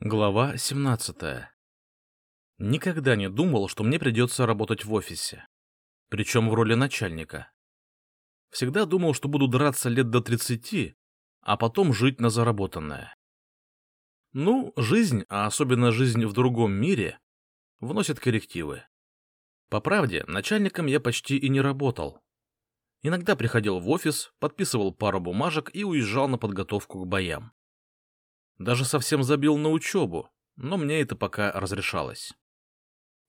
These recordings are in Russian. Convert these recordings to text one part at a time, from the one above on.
Глава 17. Никогда не думал, что мне придется работать в офисе. Причем в роли начальника. Всегда думал, что буду драться лет до 30, а потом жить на заработанное. Ну, жизнь, а особенно жизнь в другом мире, вносит коррективы. По правде, начальником я почти и не работал. Иногда приходил в офис, подписывал пару бумажек и уезжал на подготовку к боям. Даже совсем забил на учебу, но мне это пока разрешалось.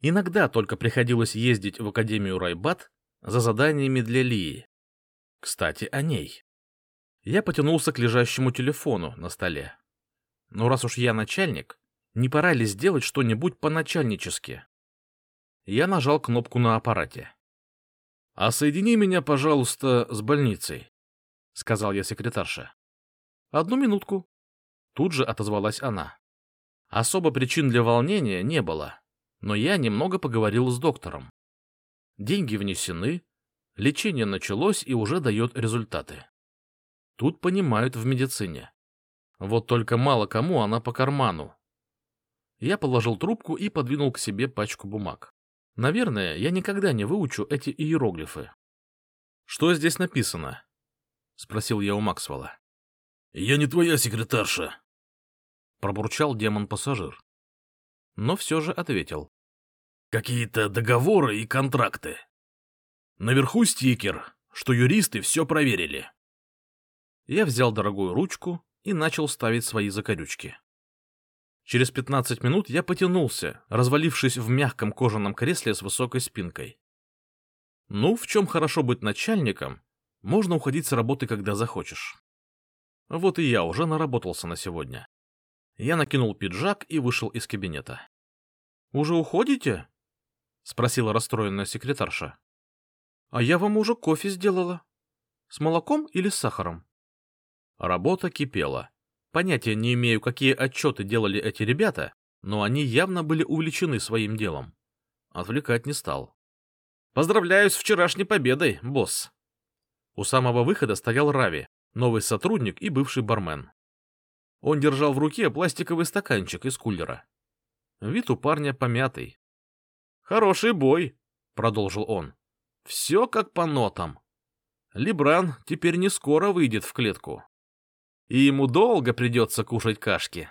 Иногда только приходилось ездить в Академию Райбат за заданиями для Лии. Кстати, о ней. Я потянулся к лежащему телефону на столе. Но раз уж я начальник, не пора ли сделать что-нибудь по-начальнически? Я нажал кнопку на аппарате. — А соедини меня, пожалуйста, с больницей, — сказал я секретарше. — Одну минутку, Тут же отозвалась она. Особо причин для волнения не было, но я немного поговорил с доктором. Деньги внесены, лечение началось и уже дает результаты. Тут понимают в медицине. Вот только мало кому она по карману. Я положил трубку и подвинул к себе пачку бумаг. Наверное, я никогда не выучу эти иероглифы. — Что здесь написано? — спросил я у Максвелла. — Я не твоя секретарша, — пробурчал демон-пассажир. Но все же ответил. — Какие-то договоры и контракты. Наверху стикер, что юристы все проверили. Я взял дорогую ручку и начал ставить свои закорючки. Через пятнадцать минут я потянулся, развалившись в мягком кожаном кресле с высокой спинкой. Ну, в чем хорошо быть начальником, можно уходить с работы, когда захочешь. Вот и я уже наработался на сегодня. Я накинул пиджак и вышел из кабинета. — Уже уходите? — спросила расстроенная секретарша. — А я вам уже кофе сделала. С молоком или с сахаром? Работа кипела. Понятия не имею, какие отчеты делали эти ребята, но они явно были увлечены своим делом. Отвлекать не стал. — Поздравляю с вчерашней победой, босс! У самого выхода стоял Рави, новый сотрудник и бывший бармен. Он держал в руке пластиковый стаканчик из кулера. Вид у парня помятый. «Хороший бой», — продолжил он. «Все как по нотам. Либран теперь не скоро выйдет в клетку. И ему долго придется кушать кашки».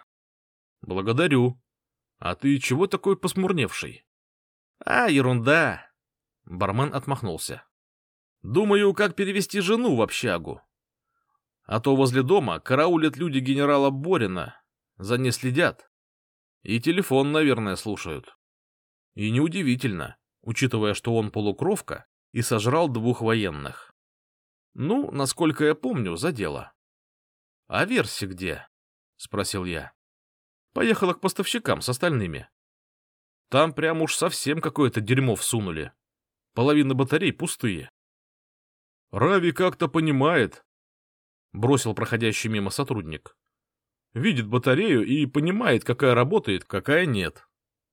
«Благодарю. А ты чего такой посмурневший?» «А, ерунда!» Бармен отмахнулся. «Думаю, как перевести жену в общагу. А то возле дома караулят люди генерала Борина, за ней следят. И телефон, наверное, слушают. И неудивительно, учитывая, что он полукровка и сожрал двух военных. Ну, насколько я помню, за дело. — А Верси где? — спросил я. — Поехала к поставщикам с остальными. Там прям уж совсем какое-то дерьмо всунули. Половина батарей пустые. — Рави как-то понимает, — бросил проходящий мимо сотрудник. «Видит батарею и понимает, какая работает, какая нет.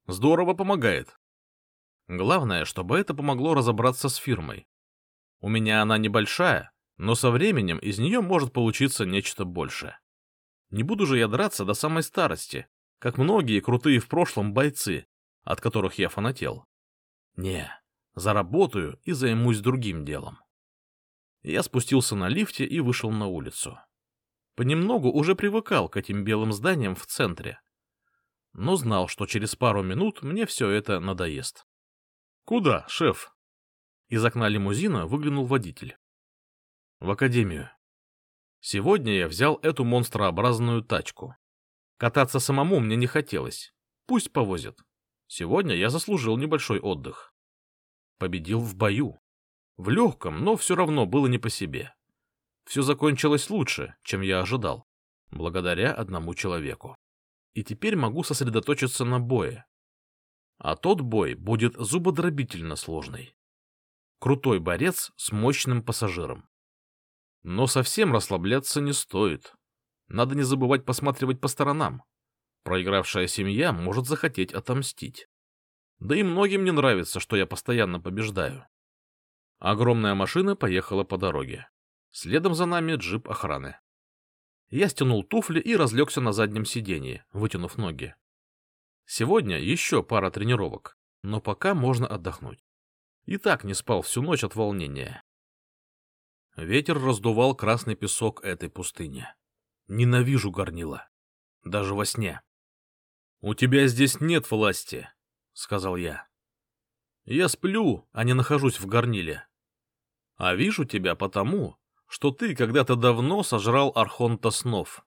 Здорово помогает. Главное, чтобы это помогло разобраться с фирмой. У меня она небольшая, но со временем из нее может получиться нечто большее. Не буду же я драться до самой старости, как многие крутые в прошлом бойцы, от которых я фанател. Не, заработаю и займусь другим делом. Я спустился на лифте и вышел на улицу. Понемногу уже привыкал к этим белым зданиям в центре. Но знал, что через пару минут мне все это надоест. — Куда, шеф? Из окна лимузина выглянул водитель. — В академию. Сегодня я взял эту монстрообразную тачку. Кататься самому мне не хотелось. Пусть повозят. Сегодня я заслужил небольшой отдых. Победил в бою. В легком, но все равно было не по себе. Все закончилось лучше, чем я ожидал, благодаря одному человеку. И теперь могу сосредоточиться на бое. А тот бой будет зубодробительно сложный. Крутой борец с мощным пассажиром. Но совсем расслабляться не стоит. Надо не забывать посматривать по сторонам. Проигравшая семья может захотеть отомстить. Да и многим не нравится, что я постоянно побеждаю. Огромная машина поехала по дороге. Следом за нами джип охраны. Я стянул туфли и разлегся на заднем сиденье, вытянув ноги. Сегодня еще пара тренировок, но пока можно отдохнуть. И так не спал всю ночь от волнения. Ветер раздувал красный песок этой пустыни. Ненавижу горнила. Даже во сне. — У тебя здесь нет власти, — сказал я. — Я сплю, а не нахожусь в горниле. А вижу тебя потому, что ты когда-то давно сожрал Архонта снов.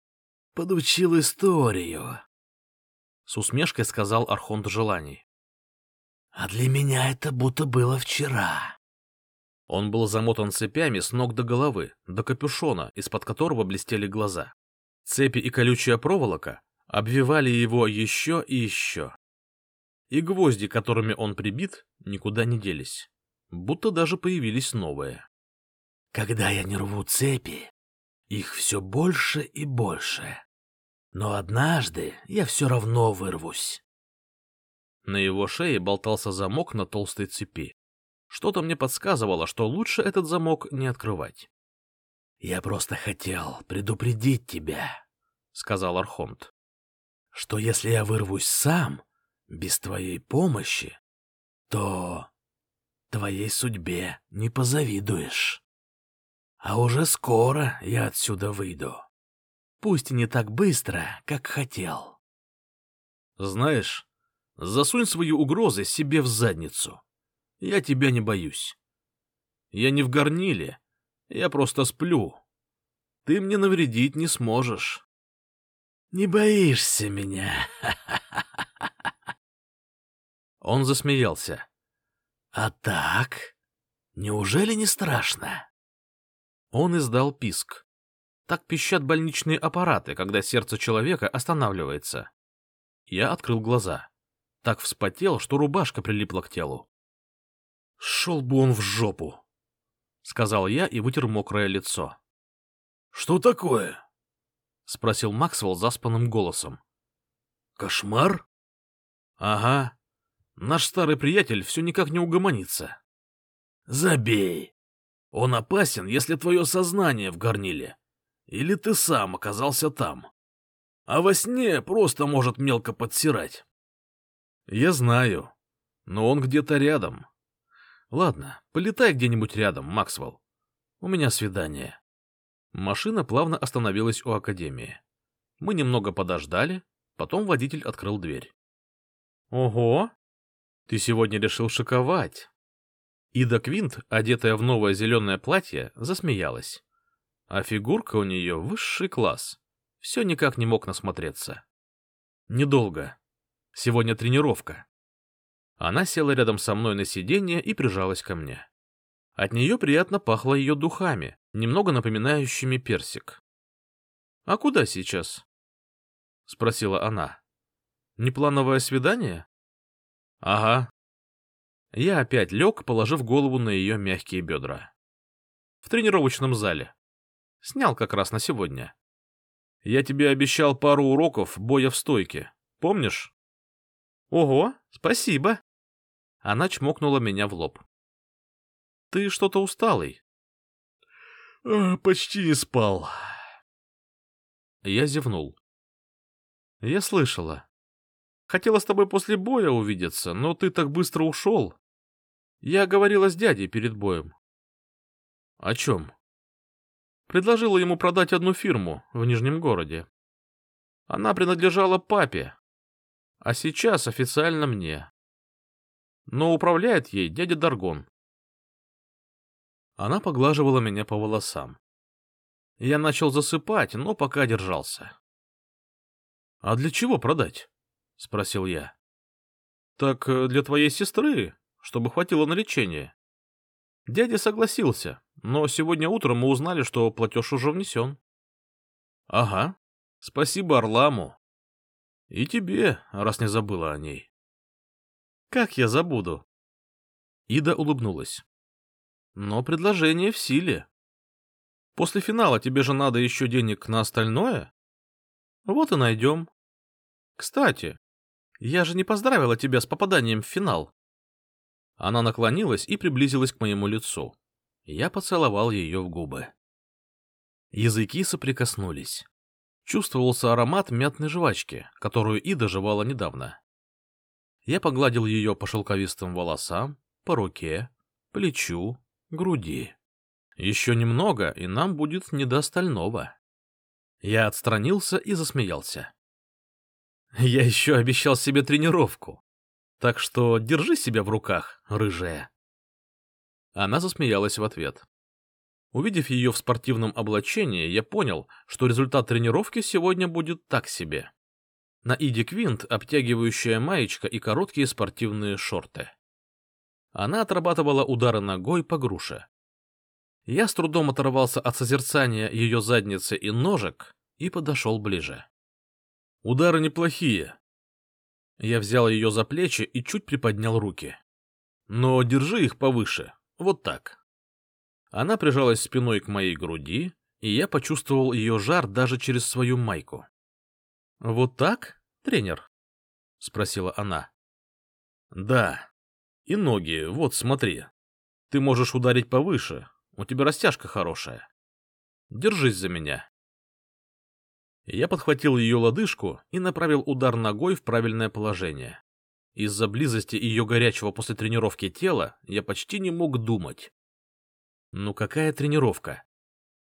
— Подучил историю, — с усмешкой сказал Архонт желаний. — А для меня это будто было вчера. Он был замотан цепями с ног до головы, до капюшона, из-под которого блестели глаза. Цепи и колючая проволока обвивали его еще и еще. И гвозди, которыми он прибит, никуда не делись, будто даже появились новые. Когда я не рву цепи, их все больше и больше. Но однажды я все равно вырвусь. На его шее болтался замок на толстой цепи. Что-то мне подсказывало, что лучше этот замок не открывать. — Я просто хотел предупредить тебя, — сказал Архонт, — что если я вырвусь сам, без твоей помощи, то твоей судьбе не позавидуешь. А уже скоро я отсюда выйду. Пусть и не так быстро, как хотел. Знаешь, засунь свои угрозы себе в задницу. Я тебя не боюсь. Я не в горниле, я просто сплю. Ты мне навредить не сможешь. Не боишься меня? Он засмеялся. А так? Неужели не страшно? Он издал писк. Так пищат больничные аппараты, когда сердце человека останавливается. Я открыл глаза. Так вспотел, что рубашка прилипла к телу. «Шел бы он в жопу!» — сказал я и вытер мокрое лицо. «Что такое?» — спросил Максвелл заспанным голосом. «Кошмар?» «Ага. Наш старый приятель все никак не угомонится». «Забей. Он опасен, если твое сознание в горниле. Или ты сам оказался там. А во сне просто может мелко подсирать. Я знаю, но он где-то рядом. Ладно, полетай где-нибудь рядом, Максвелл. У меня свидание. Машина плавно остановилась у академии. Мы немного подождали, потом водитель открыл дверь. Ого! Ты сегодня решил шиковать. Ида Квинт, одетая в новое зеленое платье, засмеялась. А фигурка у нее высший класс. Все никак не мог насмотреться. Недолго. Сегодня тренировка. Она села рядом со мной на сиденье и прижалась ко мне. От нее приятно пахло ее духами, немного напоминающими персик. — А куда сейчас? — спросила она. — Неплановое свидание? — Ага, я опять лег, положив голову на ее мягкие бедра. В тренировочном зале. Снял как раз на сегодня. Я тебе обещал пару уроков боя в стойке. Помнишь? Ого, спасибо. Она чмокнула меня в лоб. Ты что-то усталый. почти не спал. Я зевнул. Я слышала. Хотела с тобой после боя увидеться, но ты так быстро ушел. Я говорила с дядей перед боем. — О чем? — Предложила ему продать одну фирму в Нижнем городе. Она принадлежала папе, а сейчас официально мне. Но управляет ей дядя Даргон. Она поглаживала меня по волосам. Я начал засыпать, но пока держался. — А для чего продать? — спросил я. — Так э, для твоей сестры, чтобы хватило на лечение. Дядя согласился, но сегодня утром мы узнали, что платеж уже внесен. — Ага, спасибо Орламу. И тебе, раз не забыла о ней. — Как я забуду? Ида улыбнулась. — Но предложение в силе. После финала тебе же надо еще денег на остальное? Вот и найдем. Кстати, я же не поздравила тебя с попаданием в финал. Она наклонилась и приблизилась к моему лицу. Я поцеловал ее в губы. Языки соприкоснулись. Чувствовался аромат мятной жвачки, которую Ида жевала недавно. Я погладил ее по шелковистым волосам, по руке, плечу, груди. Еще немного, и нам будет не до остального. Я отстранился и засмеялся. Я еще обещал себе тренировку. Так что держи себя в руках, рыжая. Она засмеялась в ответ. Увидев ее в спортивном облачении, я понял, что результат тренировки сегодня будет так себе. На Иди Квинт обтягивающая маечка и короткие спортивные шорты. Она отрабатывала удары ногой по груше. Я с трудом оторвался от созерцания ее задницы и ножек и подошел ближе. Удары неплохие. Я взял ее за плечи и чуть приподнял руки. Но держи их повыше, вот так. Она прижалась спиной к моей груди, и я почувствовал ее жар даже через свою майку. — Вот так, тренер? — спросила она. — Да. И ноги, вот смотри. Ты можешь ударить повыше, у тебя растяжка хорошая. Держись за меня. Я подхватил ее лодыжку и направил удар ногой в правильное положение. Из-за близости ее горячего после тренировки тела я почти не мог думать. Ну какая тренировка?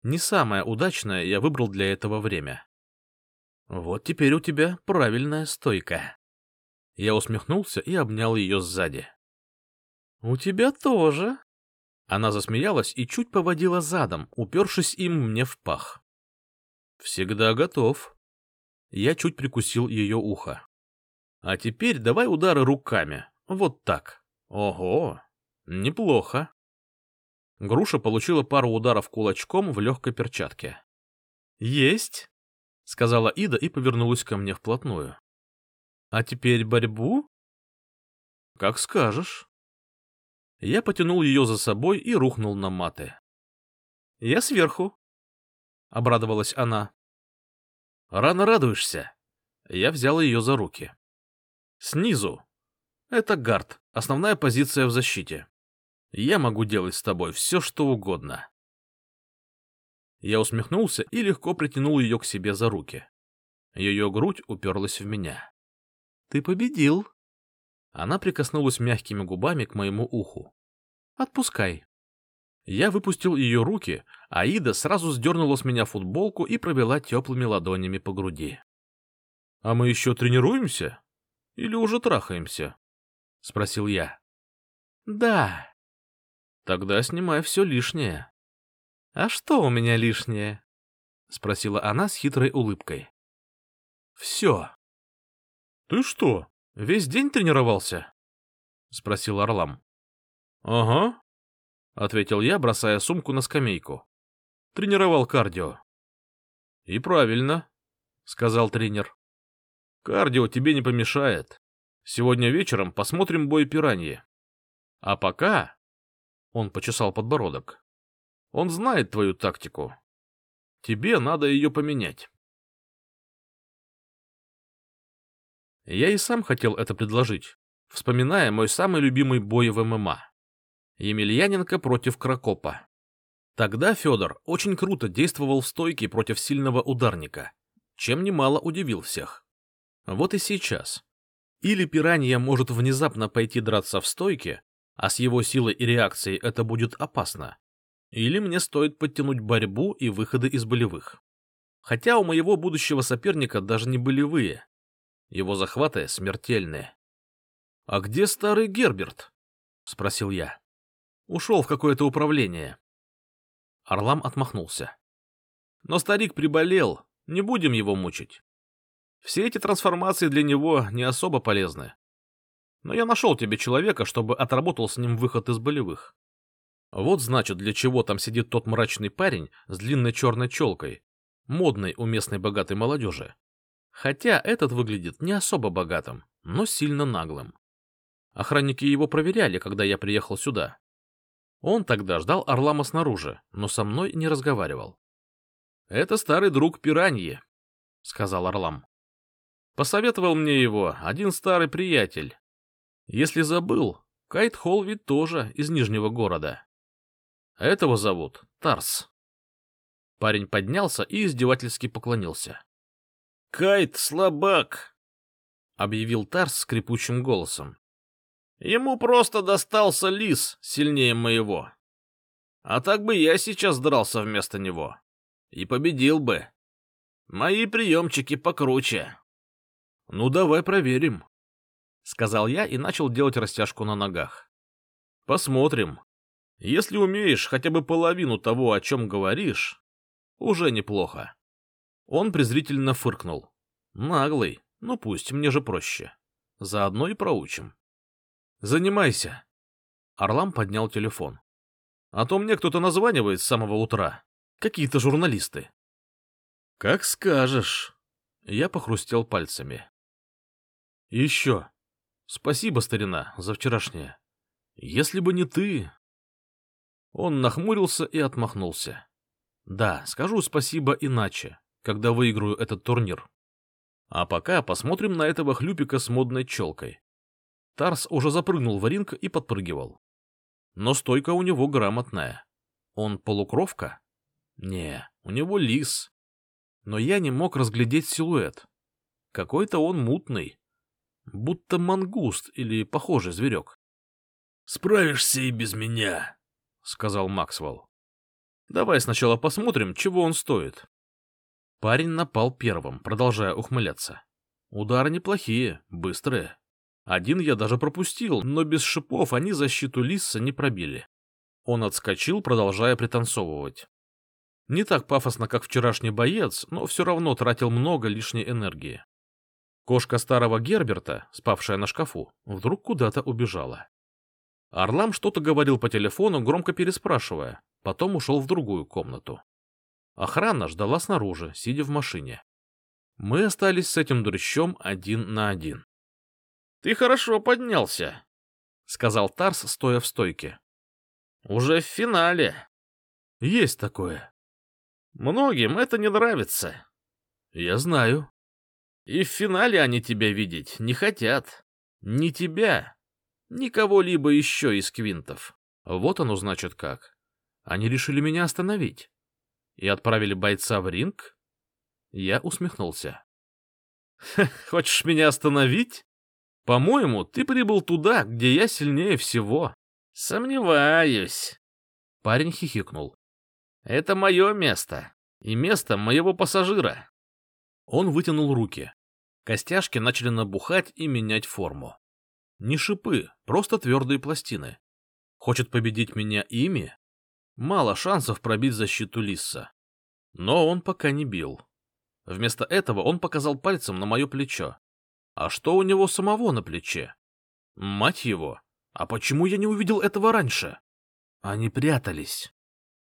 Не самая удачная я выбрал для этого время. Вот теперь у тебя правильная стойка. Я усмехнулся и обнял ее сзади. У тебя тоже. Она засмеялась и чуть поводила задом, упершись им мне в пах. Всегда готов. Я чуть прикусил ее ухо. А теперь давай удары руками. Вот так. Ого, неплохо. Груша получила пару ударов кулачком в легкой перчатке. «Есть!» — сказала Ида и повернулась ко мне вплотную. «А теперь борьбу?» «Как скажешь». Я потянул ее за собой и рухнул на маты. «Я сверху», — обрадовалась она. «Рано радуешься». Я взял ее за руки. «Снизу. Это гард, основная позиция в защите. Я могу делать с тобой все, что угодно. Я усмехнулся и легко притянул ее к себе за руки. Ее грудь уперлась в меня. — Ты победил. Она прикоснулась мягкими губами к моему уху. — Отпускай. Я выпустил ее руки, а Ида сразу сдернула с меня футболку и провела теплыми ладонями по груди. — А мы еще тренируемся? Или уже трахаемся? — спросил я. — Да, Тогда снимай все лишнее. — А что у меня лишнее? — спросила она с хитрой улыбкой. — Все. — Ты что, весь день тренировался? — спросил Орлам. — Ага, — ответил я, бросая сумку на скамейку. — Тренировал кардио. — И правильно, — сказал тренер. — Кардио тебе не помешает. Сегодня вечером посмотрим бой пираньи. А пока он почесал подбородок. Он знает твою тактику. Тебе надо ее поменять. Я и сам хотел это предложить, вспоминая мой самый любимый бой в ММА. Емельяненко против Крокопа. Тогда Федор очень круто действовал в стойке против сильного ударника, чем немало удивил всех. Вот и сейчас. Или пиранья может внезапно пойти драться в стойке, а с его силой и реакцией это будет опасно. Или мне стоит подтянуть борьбу и выходы из болевых. Хотя у моего будущего соперника даже не болевые. Его захваты смертельные. — А где старый Герберт? — спросил я. — Ушел в какое-то управление. Орлам отмахнулся. — Но старик приболел, не будем его мучить. Все эти трансформации для него не особо полезны. Но я нашел тебе человека, чтобы отработал с ним выход из болевых. Вот значит, для чего там сидит тот мрачный парень с длинной черной челкой, модной у местной богатой молодежи. Хотя этот выглядит не особо богатым, но сильно наглым. Охранники его проверяли, когда я приехал сюда. Он тогда ждал Орлама снаружи, но со мной не разговаривал. — Это старый друг Пираньи, — сказал Орлам. Посоветовал мне его один старый приятель, если забыл, Кайт Холл тоже из Нижнего города. Этого зовут Тарс. Парень поднялся и издевательски поклонился. — Кайт слабак! — объявил Тарс скрипучим голосом. — Ему просто достался лис сильнее моего. А так бы я сейчас дрался вместо него. И победил бы. Мои приемчики покруче. — Ну, давай проверим, — сказал я и начал делать растяжку на ногах. — Посмотрим. Если умеешь хотя бы половину того, о чем говоришь, уже неплохо. Он презрительно фыркнул. Наглый, ну пусть, мне же проще. Заодно и проучим. Занимайся. Орлам поднял телефон. А то мне кто-то названивает с самого утра. Какие-то журналисты. Как скажешь. Я похрустел пальцами. еще. Спасибо, старина, за вчерашнее. Если бы не ты... Он нахмурился и отмахнулся. Да, скажу спасибо иначе, когда выиграю этот турнир. А пока посмотрим на этого хлюпика с модной челкой. Тарс уже запрыгнул в ринг и подпрыгивал. Но стойка у него грамотная. Он полукровка? Не, у него лис. Но я не мог разглядеть силуэт. Какой-то он мутный. Будто мангуст или похожий зверек. — Справишься и без меня, — сказал Максвелл. Давай сначала посмотрим, чего он стоит. Парень напал первым, продолжая ухмыляться. Удары неплохие, быстрые. Один я даже пропустил, но без шипов они защиту Лисса не пробили. Он отскочил, продолжая пританцовывать. Не так пафосно, как вчерашний боец, но все равно тратил много лишней энергии. Кошка старого Герберта, спавшая на шкафу, вдруг куда-то убежала. Орлам что-то говорил по телефону, громко переспрашивая, потом ушел в другую комнату. Охрана ждала снаружи, сидя в машине. Мы остались с этим дрыщом один на один. — Ты хорошо поднялся, — сказал Тарс, стоя в стойке. — Уже в финале. — Есть такое. — Многим это не нравится. — Я знаю. — И в финале они тебя видеть не хотят. Ни тебя, ни кого-либо еще из квинтов. Вот оно значит как. Они решили меня остановить. И отправили бойца в ринг? Я усмехнулся. — Хочешь меня остановить? По-моему, ты прибыл туда, где я сильнее всего. — Сомневаюсь. Парень хихикнул. — Это мое место. И место моего пассажира. Он вытянул руки. Костяшки начали набухать и менять форму. Не шипы, просто твердые пластины. Хочет победить меня ими? Мало шансов пробить защиту Лисса. Но он пока не бил. Вместо этого он показал пальцем на мое плечо. А что у него самого на плече? Мать его! А почему я не увидел этого раньше? Они прятались.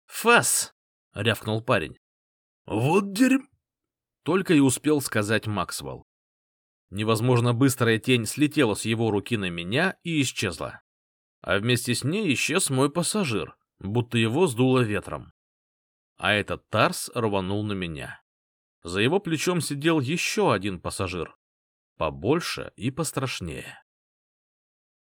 «Фас!» — рявкнул парень. «Вот дерьм...» Только и успел сказать Максвелл. Невозможно быстрая тень слетела с его руки на меня и исчезла. А вместе с ней исчез мой пассажир, будто его сдуло ветром. А этот Тарс рванул на меня. За его плечом сидел еще один пассажир, побольше и пострашнее.